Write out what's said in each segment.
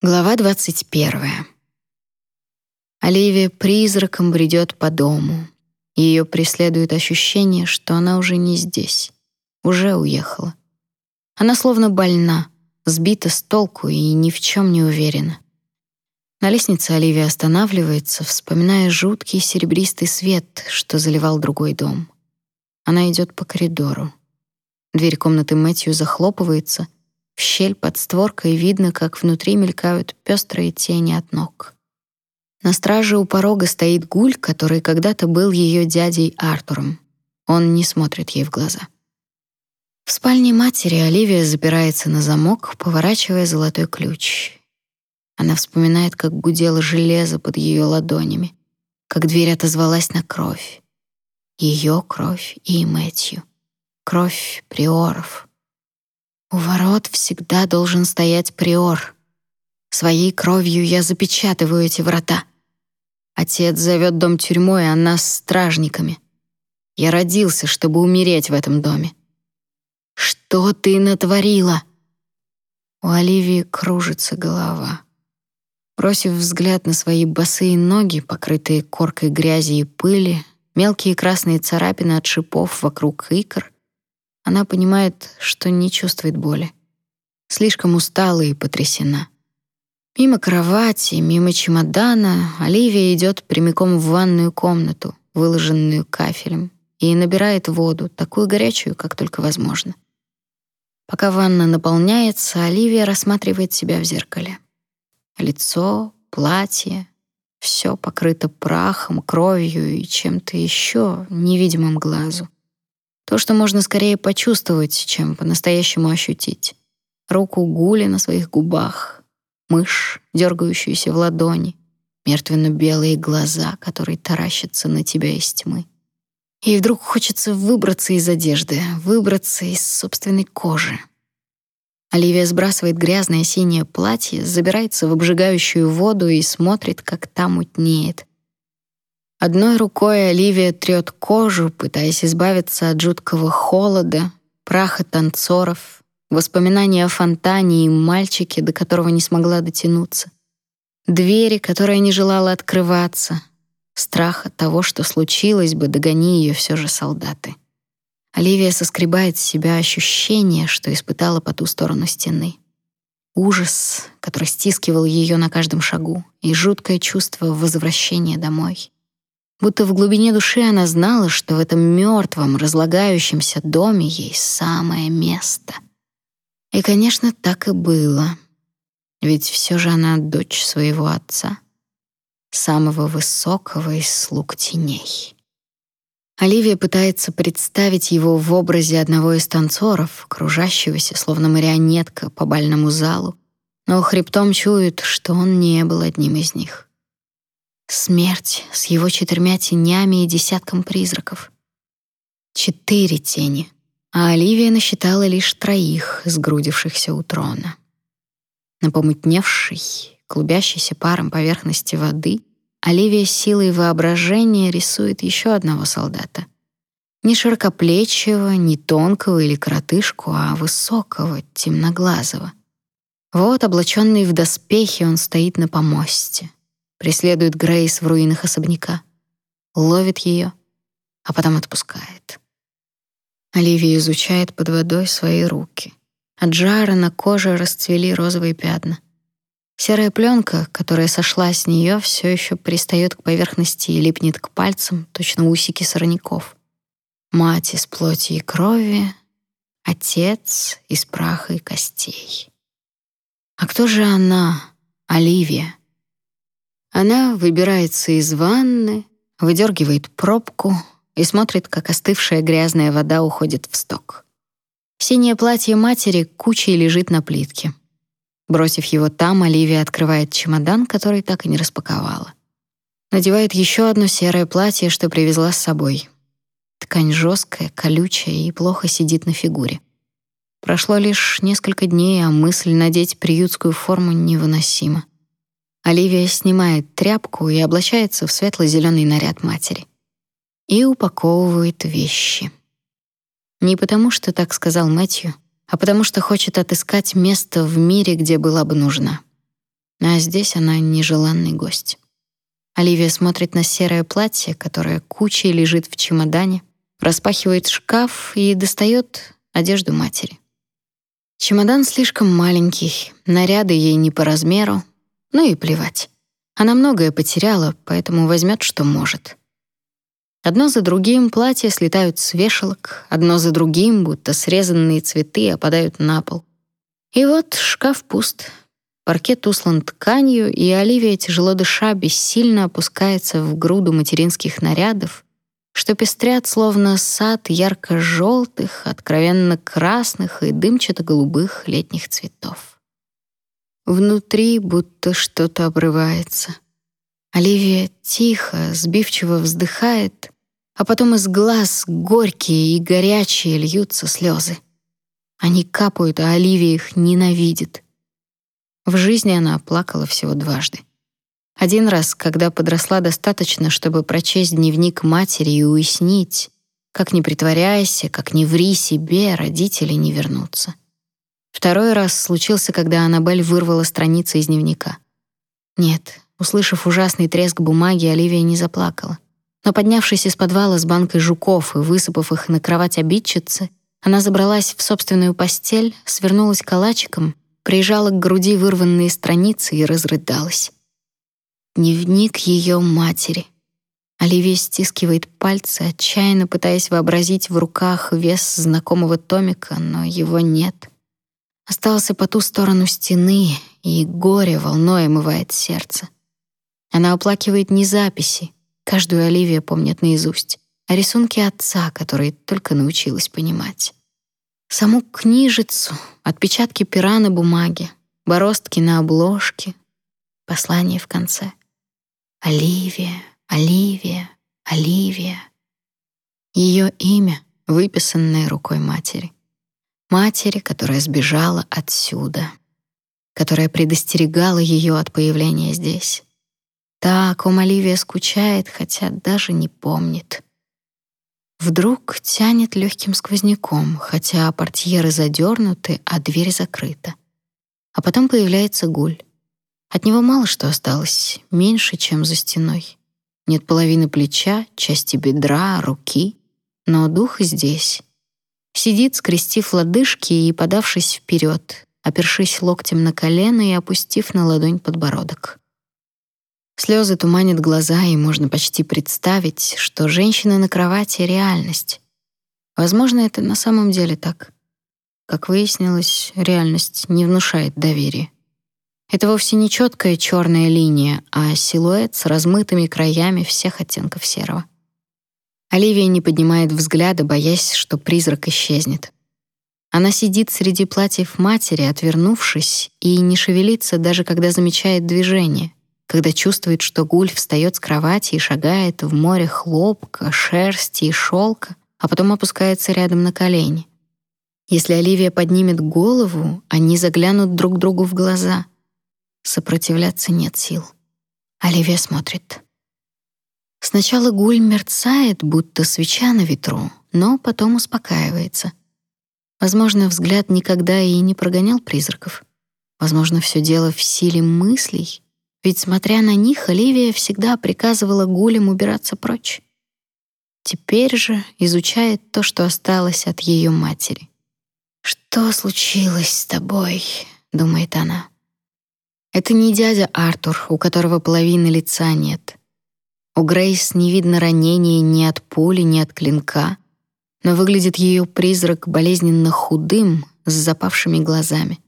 Глава 21. Оливия призраком бредет по дому. Ее преследует ощущение, что она уже не здесь, уже уехала. Она словно больна, сбита с толку и ни в чем не уверена. На лестнице Оливия останавливается, вспоминая жуткий серебристый свет, что заливал другой дом. Она идет по коридору. Дверь комнаты Мэтью захлопывается — в щель под створкой видно, как внутри мелькают пестрые тени от ног. На страже у порога стоит гуль, который когда-то был ее дядей Артуром. Он не смотрит ей в глаза. В спальне матери Оливия запирается на замок, поворачивая золотой ключ. Она вспоминает, как гудело железо под ее ладонями, как дверь отозвалась на кровь. Ее кровь и Мэтью. Кровь приоров. У ворот всегда должен стоять приор. Своей кровью я запечатываю эти врата. Отец зовет дом тюрьмой, а нас стражниками. Я родился, чтобы умереть в этом доме. Что ты натворила? У Оливии кружится голова. Бросив взгляд на свои босые ноги, покрытые коркой грязи и пыли, мелкие красные царапины от шипов вокруг икр — она понимает, что не чувствует боли. Слишком устала и потрясена. Мимо кровати, мимо чемодана Оливия идет прямиком в ванную комнату, выложенную кафелем, и набирает воду, такую горячую, как только возможно. Пока ванна наполняется, Оливия рассматривает себя в зеркале. Лицо, платье — все покрыто прахом, кровью и чем-то еще невидимым глазу. То, что можно скорее почувствовать, чем по-настоящему ощутить. Руку Гули на своих губах, мышь, дергающуюся в ладони, мертвенно-белые глаза, которые таращатся на тебя из тьмы. И вдруг хочется выбраться из одежды, выбраться из собственной кожи. Оливия сбрасывает грязное синее платье, забирается в обжигающую воду и смотрит, как там мутнеет, Одной рукой Оливия трёт кожу, пытаясь избавиться от жуткого холода, праха танцоров, воспоминаний о фонтане и мальчике, до которого не смогла дотянуться, двери, которая не желала открываться, страха того, что случилось бы, догони ее все же солдаты. Оливия соскребает с себя ощущение, что испытала по ту сторону стены. Ужас, который стискивал ее на каждом шагу, и жуткое чувство возвращения домой. Будто в глубине души она знала, что в этом мертвом, разлагающемся доме ей самое место. И, конечно, так и было. Ведь все же она дочь своего отца, самого высокого из слуг теней. Оливия пытается представить его в образе одного из танцоров, кружащегося, словно марионетка, по бальному залу, но хребтом чует, что он не был одним из них. Смерть с его четырьмя тенями и десятком призраков. Четыре тени, а Оливия насчитала лишь троих, сгрудившихся у трона. На помутневшей, клубящейся паром поверхности воды Оливия силой воображения рисует еще одного солдата. Не широкоплечего, не тонкого или коротышку, а высокого, темноглазого. Вот, облаченный в доспехи, он стоит на помосте — преследует Грейс в руинах особняка, ловит ее, а потом отпускает. Оливия изучает под водой свои руки. От жара на коже расцвели розовые пятна. Серая пленка, которая сошла с нее, все еще пристает к поверхности и липнет к пальцам, точно усики сорняков. Мать из плоти и крови, отец из праха и костей. А кто же она, Оливия? Она выбирается из ванны, выдергивает пробку и смотрит, как остывшая грязная вода уходит в сток. Синее платье матери кучей лежит на плитке. Бросив его там, Оливия открывает чемодан, который так и не распаковала. Надевает еще одно серое платье, что привезла с собой. Ткань жесткая, колючая и плохо сидит на фигуре. Прошло лишь несколько дней, а мысль надеть приютскую форму невыносима. Оливия снимает тряпку и облачается в светло-зеленый наряд матери. И упаковывает вещи. Не потому, что так сказал Мэтью, а потому что хочет отыскать место в мире, где была бы нужна. а здесь она нежеланный гость. Оливия смотрит на серое платье, которое кучей лежит в чемодане, распахивает шкаф и достает одежду матери. Чемодан слишком маленький, наряды ей не по размеру, ну и плевать. Она многое потеряла, поэтому возьмет, что может. Одно за другим платья слетают с вешалок, одно за другим, будто срезанные цветы, опадают на пол. И вот шкаф пуст. Паркет услан тканью, и Оливия, тяжело дыша, бессильно опускается в груду материнских нарядов, что пестрят словно сад ярко-желтых, откровенно красных и дымчато-голубых летних цветов. Внутри будто что-то обрывается. Оливия тихо, сбивчиво вздыхает, а потом из глаз горькие и горячие льются слезы. Они капают, а Оливия их ненавидит. В жизни она плакала всего дважды. Один раз, когда подросла достаточно, чтобы прочесть дневник матери и уяснить, как не притворяйся, как не ври себе, родители не вернутся. Второй раз случился, когда Аннабель вырвала страницы из дневника. Нет, услышав ужасный треск бумаги, Оливия не заплакала. Но поднявшись из подвала с банкой жуков и высыпав их на кровать обидчицы, она забралась в собственную постель, свернулась калачиком, прижала к груди вырванные страницы и разрыдалась. Дневник ее матери. Оливия стискивает пальцы, отчаянно пытаясь вообразить в руках вес знакомого томика, но его нет. Остался по ту сторону стены, и горе волной омывает сердце. Она оплакивает не записи, каждую Оливия помнит наизусть, а рисунки отца, которые только научилась понимать. Саму книжицу, отпечатки пера на бумаге, бороздки на обложке, послание в конце. Оливия, Оливия, Оливия. Ее имя, выписанное рукой матери. Матери, которая сбежала отсюда, которая предостерегала ее от появления здесь. Та, о ком Оливия скучает, хотя даже не помнит. Вдруг тянет легким сквозняком, хотя портьеры задернуты, а дверь закрыта. А потом появляется гуль. От него мало что осталось, меньше, чем за стеной. Нет половины плеча, части бедра, руки, но дух здесь. Сидит, скрестив лодыжки и подавшись вперед, опершись локтем на колено и опустив на ладонь подбородок. Слезы туманят глаза, и можно почти представить, что женщина на кровати — реальность. Возможно, это на самом деле так. Как выяснилось, реальность не внушает доверия. Это вовсе не четкая черная линия, а силуэт с размытыми краями всех оттенков серого. Оливия не поднимает взгляда, боясь, что призрак исчезнет. Она сидит среди платьев матери, отвернувшись, и не шевелится, даже когда замечает движение, когда чувствует, что гуль встает с кровати и шагает в море хлопка, шерсти и шелка, а потом опускается рядом на колени. Если Оливия поднимет голову, они заглянут друг другу в глаза — Сопротивляться нет сил. Оливия смотрит. Сначала гуль мерцает, будто свеча на ветру, но потом успокаивается. Возможно, взгляд никогда и не прогонял призраков. Возможно, все дело в силе мыслей, ведь, смотря на них, Оливия всегда приказывала гулям убираться прочь. Теперь же изучает то, что осталось от ее матери. «Что случилось с тобой?» — думает она. Это не дядя Артур, у которого половины лица нет. У Грейс не видно ранения ни от пули, ни от клинка, но выглядит ее призрак болезненно худым, с запавшими глазами.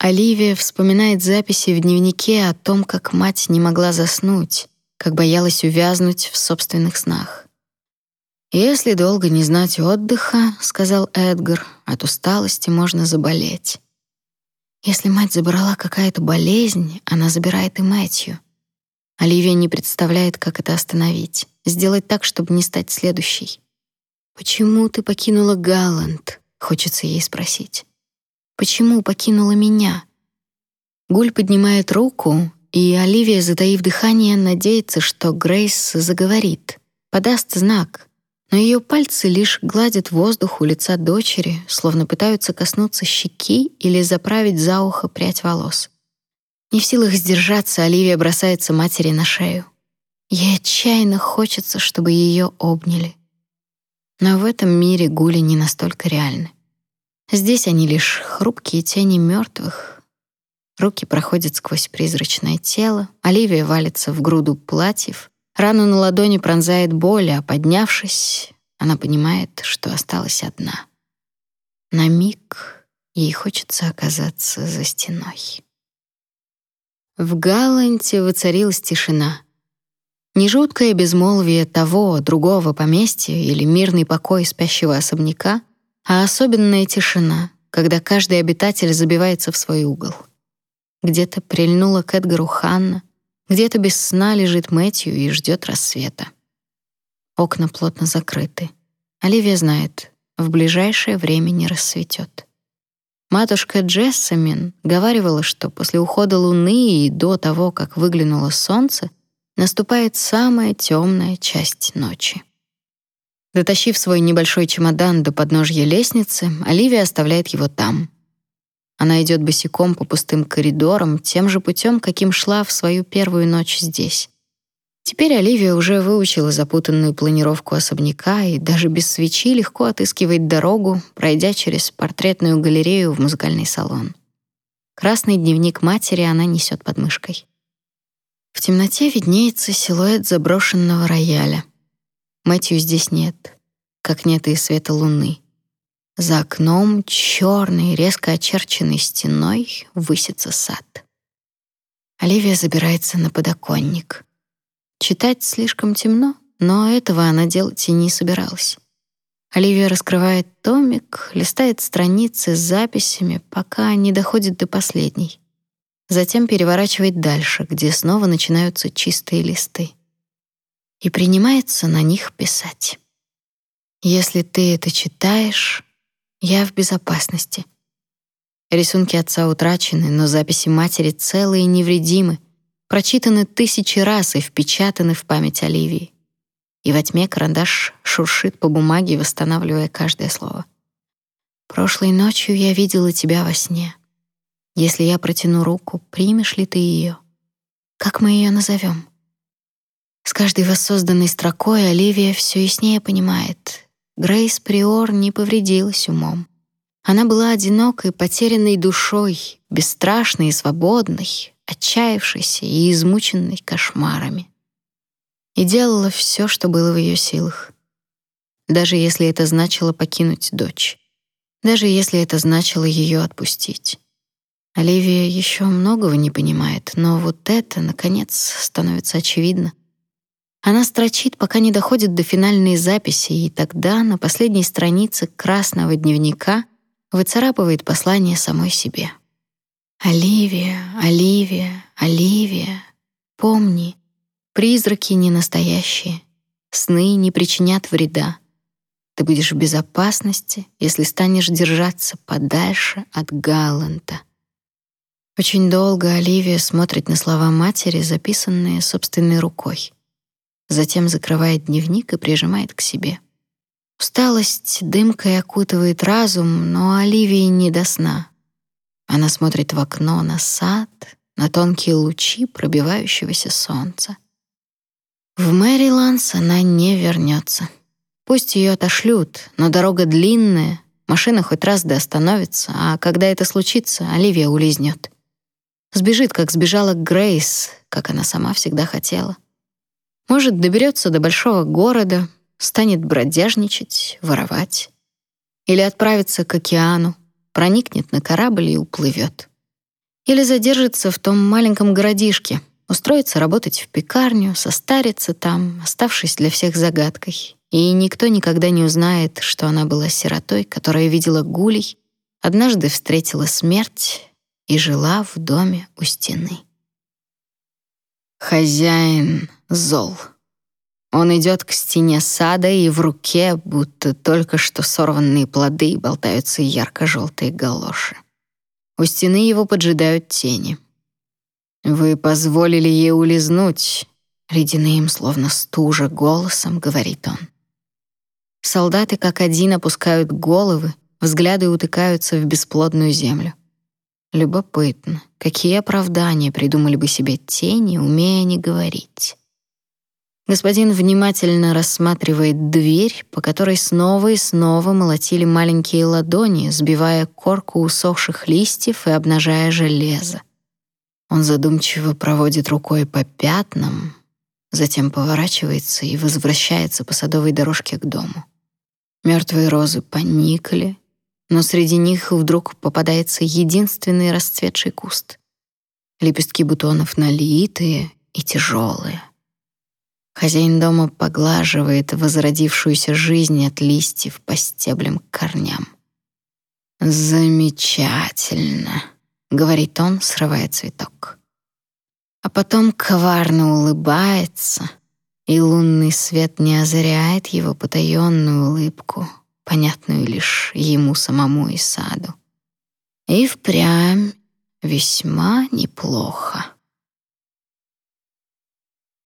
Оливия вспоминает записи в дневнике о том, как мать не могла заснуть, как боялась увязнуть в собственных снах. «Если долго не знать отдыха, — сказал Эдгар, — от усталости можно заболеть. Если мать забрала какая-то болезнь, она забирает и Мэтью. Оливия не представляет, как это остановить, сделать так, чтобы не стать следующей. «Почему ты покинула Галланд?» — хочется ей спросить. «Почему покинула меня?» Гуль поднимает руку, и Оливия, затаив дыхание, надеется, что Грейс заговорит, подаст знак, но ее пальцы лишь гладят воздух у лица дочери, словно пытаются коснуться щеки или заправить за ухо прядь волос. Не в силах сдержаться, Оливия бросается матери на шею. Ей отчаянно хочется, чтобы ее обняли. Но в этом мире гули не настолько реальны. Здесь они лишь хрупкие тени мертвых. Руки проходят сквозь призрачное тело, Оливия валится в груду платьев, рану на ладони пронзает боль, а поднявшись, она понимает, что осталась одна. На миг ей хочется оказаться за стеной. В Галанте воцарилась тишина. Не жуткое безмолвие того, другого поместья или мирный покой спящего особняка, а особенная тишина, когда каждый обитатель забивается в свой угол. Где-то прильнула к Эдгару Ханна, где-то без сна лежит Мэтью и ждет рассвета. Окна плотно закрыты. Оливия знает, в ближайшее время не рассветет. Матушка Джессамин говаривала, что после ухода луны и до того, как выглянуло солнце, наступает самая темная часть ночи. Дотащив свой небольшой чемодан до подножья лестницы, Оливия оставляет его там. Она идет босиком по пустым коридорам, тем же путем, каким шла в свою первую ночь здесь. Теперь Оливия уже выучила запутанную планировку особняка и даже без свечи легко отыскивает дорогу, пройдя через портретную галерею в музыкальный салон. Красный дневник матери она несет под мышкой. В темноте виднеется силуэт заброшенного рояля. Мэтью здесь нет, как нет и света луны. За окном черной, резко очерченной стеной высится сад. Оливия забирается на подоконник. Читать слишком темно, но этого она делать и не собиралась. Оливия раскрывает томик, листает страницы с записями, пока не доходит до последней. Затем переворачивает дальше, где снова начинаются чистые листы. И принимается на них писать. Если ты это читаешь, я в безопасности. Рисунки отца утрачены, но записи матери целые и невредимы, прочитаны тысячи раз и впечатаны в память Оливии. И во тьме карандаш шуршит по бумаге, восстанавливая каждое слово. Прошлой ночью я видела тебя во сне. Если я протяну руку, примешь ли ты ее? Как мы ее назовем? С каждой воссозданной строкой Оливия все яснее понимает. Грейс Приор не повредилась умом. Она была одинокой, потерянной душой, бесстрашной и свободной, отчаявшейся и измученной кошмарами. И делала все, что было в ее силах. Даже если это значило покинуть дочь. Даже если это значило ее отпустить. Оливия еще многого не понимает, но вот это, наконец, становится очевидно. Она строчит, пока не доходит до финальной записи, и тогда на последней странице красного дневника выцарапывает послание самой себе. Оливия, Оливия, Оливия, помни, призраки не настоящие, сны не причинят вреда. Ты будешь в безопасности, если станешь держаться подальше от Галланта. Очень долго Оливия смотрит на слова матери, записанные собственной рукой. Затем закрывает дневник и прижимает к себе. Усталость дымкой окутывает разум, но Оливии не до сна. Она смотрит в окно на сад, на тонкие лучи пробивающегося солнца. В Мэриландс она не вернется. Пусть ее отошлют, но дорога длинная, машина хоть раз да остановится, а когда это случится, Оливия улизнет. Сбежит, как сбежала Грейс, как она сама всегда хотела. Может, доберется до большого города, станет бродяжничать, воровать. Или отправится к океану, проникнет на корабль и уплывет. Или задержится в том маленьком городишке, устроится работать в пекарню, состарится там, оставшись для всех загадкой. И никто никогда не узнает, что она была сиротой, которая видела гулей, однажды встретила смерть и жила в доме у стены. Хозяин зол. Он идет к стене сада, и в руке, будто только что сорванные плоды, болтаются ярко-желтые галоши. У стены его поджидают тени. «Вы позволили ей улизнуть», — ледяным, словно стужа, голосом говорит он. Солдаты как один опускают головы, взгляды утыкаются в бесплодную землю. Любопытно, какие оправдания придумали бы себе тени, умея не говорить. Господин внимательно рассматривает дверь, по которой снова и снова молотили маленькие ладони, сбивая корку усохших листьев и обнажая железо. Он задумчиво проводит рукой по пятнам, затем поворачивается и возвращается по садовой дорожке к дому. Мертвые розы поникли, но среди них вдруг попадается единственный расцветший куст. Лепестки бутонов налитые и тяжелые. Хозяин дома поглаживает возродившуюся жизнь от листьев по стеблям к корням. «Замечательно», — говорит он, срывая цветок. А потом коварно улыбается, и лунный свет не озаряет его потаенную улыбку, понятную лишь ему самому и саду. И впрямь весьма неплохо.